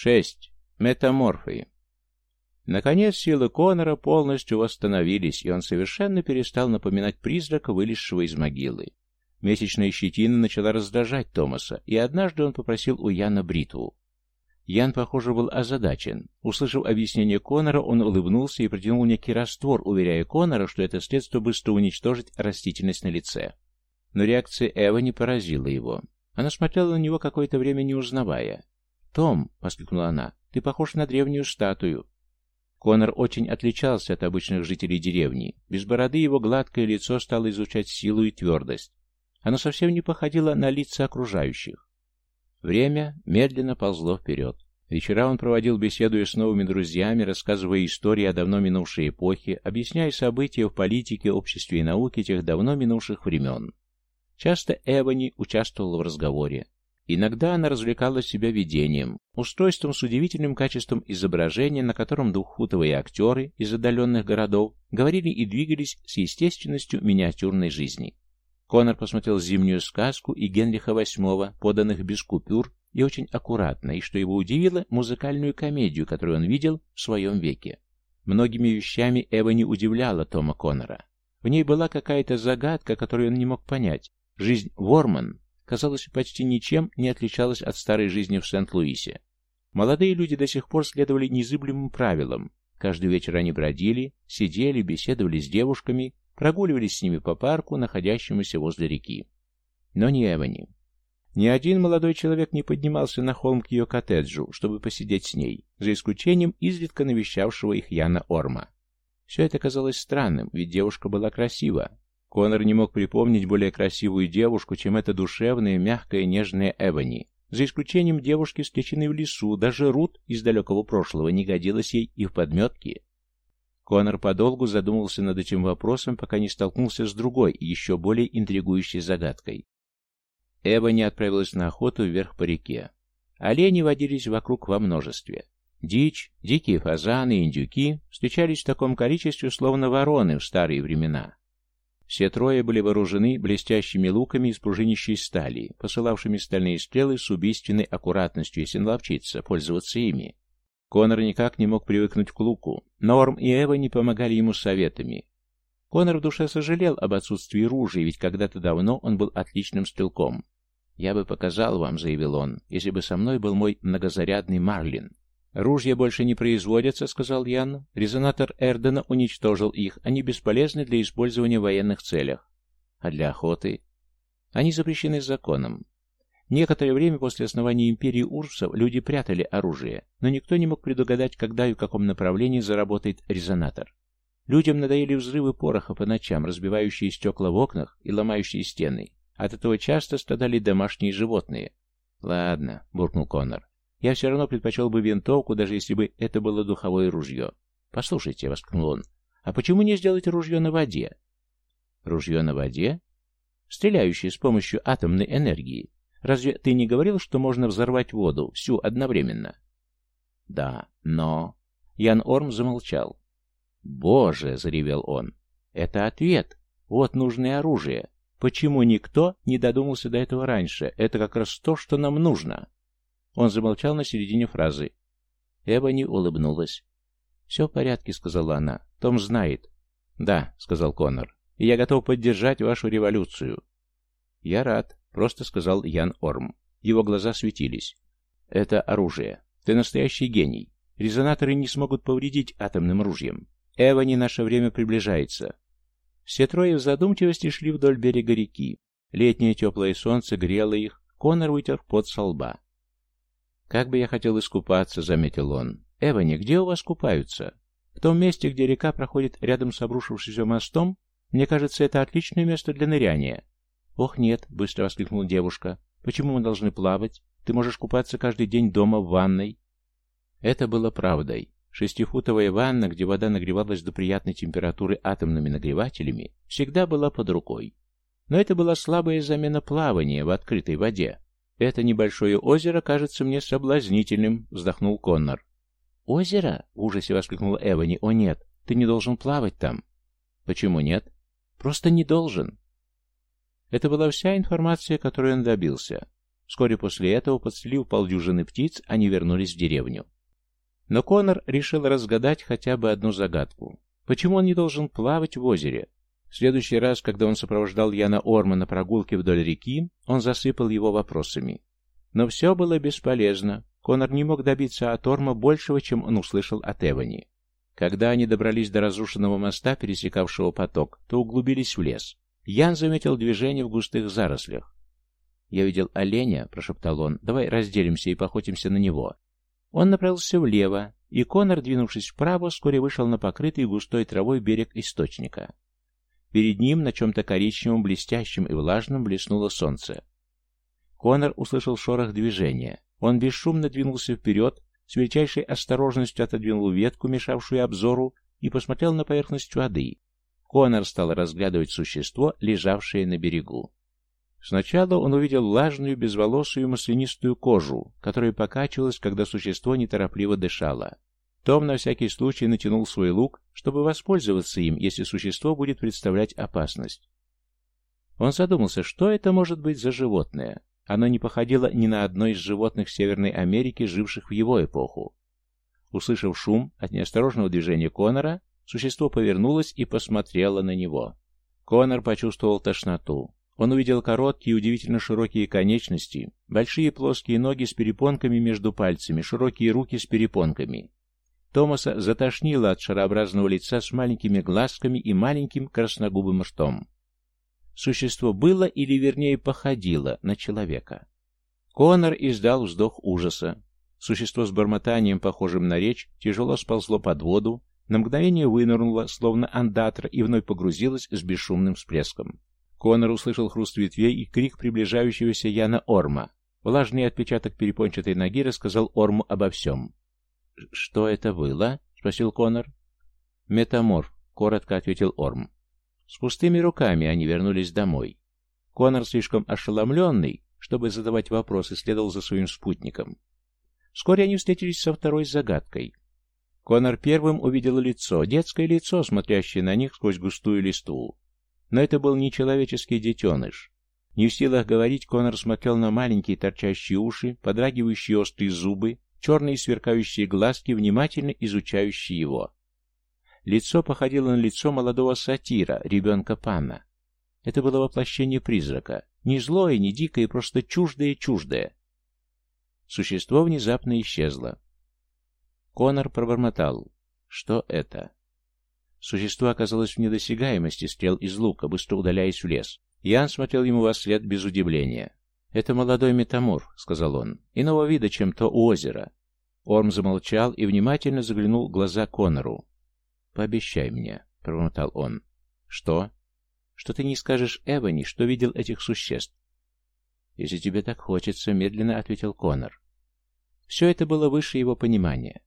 Шесть. Метаморфы. Наконец силы Конора полностью восстановились, и он совершенно перестал напоминать призрака, вылезшего из могилы. Месячная щетина начала раздражать Томаса, и однажды он попросил у Яна бритву. Ян, похоже, был озадачен. Услышав объяснение Конора, он улыбнулся и протянул некий раствор, уверяя Конора, что это средство быстро уничтожит растительность на лице. Но реакция Эва не поразила его. Она смотрела на него какое-то время не узнавая. «Том!» — воскликнула она. «Ты похож на древнюю статую». Конор очень отличался от обычных жителей деревни. Без бороды его гладкое лицо стало изучать силу и твердость. Оно совсем не походило на лица окружающих. Время медленно ползло вперед. Вечера он проводил, беседуя с новыми друзьями, рассказывая истории о давно минувшей эпохе, объясняя события в политике, обществе и науке тех давно минувших времен. Часто Эвани участвовала в разговоре. Иногда она развлекала себя видением, устройством с удивительным качеством изображения, на котором двухфутовые актеры из отдаленных городов говорили и двигались с естественностью миниатюрной жизни. Конор посмотрел «Зимнюю сказку» и Генриха VIII, поданных без купюр, и очень аккуратно, и, что его удивило, музыкальную комедию, которую он видел в своем веке. Многими вещами Эва не удивляла Тома Коннора. В ней была какая-то загадка, которую он не мог понять. Жизнь Ворман, казалось, почти ничем не отличалась от старой жизни в Сент-Луисе. Молодые люди до сих пор следовали незыблемым правилам. Каждый вечер они бродили, сидели, беседовали с девушками, прогуливались с ними по парку, находящемуся возле реки. Но не Эвани. Ни один молодой человек не поднимался на холм к ее коттеджу, чтобы посидеть с ней, за исключением изредка навещавшего их Яна Орма. Все это казалось странным, ведь девушка была красива. Конор не мог припомнить более красивую девушку, чем эта душевная, мягкая, нежная Эвани. За исключением девушки, встреченной в лесу, даже Рут из далекого прошлого не годилась ей и в подметке. Конор подолгу задумался над этим вопросом, пока не столкнулся с другой, еще более интригующей загадкой. Эва не отправилась на охоту вверх по реке. Олени водились вокруг во множестве. Дичь, дикие фазаны индюки встречались в таком количестве, словно вороны в старые времена. Все трое были вооружены блестящими луками из пружинищей стали, посылавшими стальные стрелы с убийственной аккуратностью, если наловчиться пользоваться ими. Конор никак не мог привыкнуть к луку. Норм и Эва не помогали ему советами. Конор в душе сожалел об отсутствии ружей, ведь когда-то давно он был отличным стрелком. «Я бы показал вам», — заявил он, — «если бы со мной был мой многозарядный Марлин». «Ружья больше не производятся», — сказал Ян. «Резонатор Эрдена уничтожил их. Они бесполезны для использования в военных целях. А для охоты?» «Они запрещены законом. Некоторое время после основания империи Урсов люди прятали оружие, но никто не мог предугадать, когда и в каком направлении заработает резонатор. Людям надоели взрывы пороха по ночам, разбивающие стекла в окнах и ломающие стены. От этого часто страдали домашние животные. «Ладно», — буркнул Коннор. «Я все равно предпочел бы винтовку, даже если бы это было духовое ружье». «Послушайте», — воскликнул он, — «а почему не сделать ружье на воде?» «Ружье на воде?» «Стреляющее с помощью атомной энергии. Разве ты не говорил, что можно взорвать воду, всю одновременно? Да, но... Ян Орм замолчал. «Боже!» — заревел он. «Это ответ. Вот нужное оружие. Почему никто не додумался до этого раньше? Это как раз то, что нам нужно». Он замолчал на середине фразы. Эбони улыбнулась. «Все в порядке», — сказала она. «Том знает». «Да», — сказал Коннор. «И я готов поддержать вашу революцию». «Я рад», Просто сказал Ян Орм. Его глаза светились. Это оружие. Ты настоящий гений. Резонаторы не смогут повредить атомным ружьем. Эва не наше время приближается. Все трое в задумчивости шли вдоль берега реки. Летнее теплое солнце грело их. Конор вытер пот со лба. «Как бы я хотел искупаться», — заметил он. «Эвани, где у вас купаются? В том месте, где река проходит рядом с обрушившимся мостом? Мне кажется, это отличное место для ныряния. «Ох, нет!» — быстро воскликнула девушка. «Почему мы должны плавать? Ты можешь купаться каждый день дома в ванной». Это было правдой. Шестифутовая ванна, где вода нагревалась до приятной температуры атомными нагревателями, всегда была под рукой. Но это была слабая замена плавания в открытой воде. «Это небольшое озеро кажется мне соблазнительным», — вздохнул Коннор. «Озеро?» — в ужасе воскликнула Эвани. «О нет, ты не должен плавать там». «Почему нет?» «Просто не должен. Это была вся информация, которую он добился. Вскоре после этого, подстрелив полдюжины птиц, они вернулись в деревню. Но Конор решил разгадать хотя бы одну загадку. Почему он не должен плавать в озере? В следующий раз, когда он сопровождал Яна Орма на прогулке вдоль реки, он засыпал его вопросами. Но все было бесполезно. Конор не мог добиться от Орма большего, чем он услышал от Эвани. Когда они добрались до разрушенного моста, пересекавшего поток, то углубились в лес. Ян заметил движение в густых зарослях. «Я видел оленя», — прошептал он, — «давай разделимся и поохотимся на него». Он направился влево, и Конор, двинувшись вправо, вскоре вышел на покрытый густой травой берег источника. Перед ним на чем-то коричневом, блестящем и влажном блеснуло солнце. Конор услышал шорох движения. Он бесшумно двинулся вперед, с величайшей осторожностью отодвинул ветку, мешавшую обзору, и посмотрел на поверхность воды. Конор стал разглядывать существо, лежавшее на берегу. Сначала он увидел влажную, безволосую маслянистую кожу, которая покачивалась, когда существо неторопливо дышало. Том на всякий случай натянул свой лук, чтобы воспользоваться им, если существо будет представлять опасность. Он задумался, что это может быть за животное. Оно не походило ни на одно из животных Северной Америки, живших в его эпоху. Услышав шум от неосторожного движения Конора, существо повернулось и посмотрело на него. Конор почувствовал тошноту. Он увидел короткие, удивительно широкие конечности, большие плоские ноги с перепонками между пальцами, широкие руки с перепонками. Томаса затошнило от шарообразного лица с маленькими глазками и маленьким красногубым ртом. Существо было, или вернее походило, на человека. Конор издал вздох ужаса. Существо с бормотанием, похожим на речь, тяжело сползло под воду, на мгновение вынырнуло, словно андатра, и вновь погрузилось с бесшумным всплеском. Конор услышал хруст ветвей и крик приближающегося Яна Орма. Влажный отпечаток перепончатой ноги рассказал Орму обо всем. «Что это было?» — спросил Конор. «Метаморф», — коротко ответил Орм. С пустыми руками они вернулись домой. Конор, слишком ошеломленный, чтобы задавать вопросы, следовал за своим спутником. Вскоре они встретились со второй загадкой. Конор первым увидел лицо, детское лицо, смотрящее на них сквозь густую листву. Но это был не человеческий детеныш. Не в силах говорить, Конор смотрел на маленькие торчащие уши, подрагивающие острые зубы, черные сверкающие глазки, внимательно изучающие его. Лицо походило на лицо молодого сатира, ребенка пана. Это было воплощение призрака. Не злое, не дикое, просто чуждое-чуждое. Существо внезапно исчезло. Конор пробормотал. Что это? Существо оказалось в недосягаемости стрел из лука, быстро удаляясь в лес. Ян смотрел ему во след без удивления. «Это молодой метаморф», — сказал он, — «иного вида, чем то у озера». Орм замолчал и внимательно заглянул в глаза Конору. «Пообещай мне», — промотал он. «Что?» «Что ты не скажешь Эвани, что видел этих существ?» «Если тебе так хочется», — медленно ответил Конор. Все это было выше его понимания.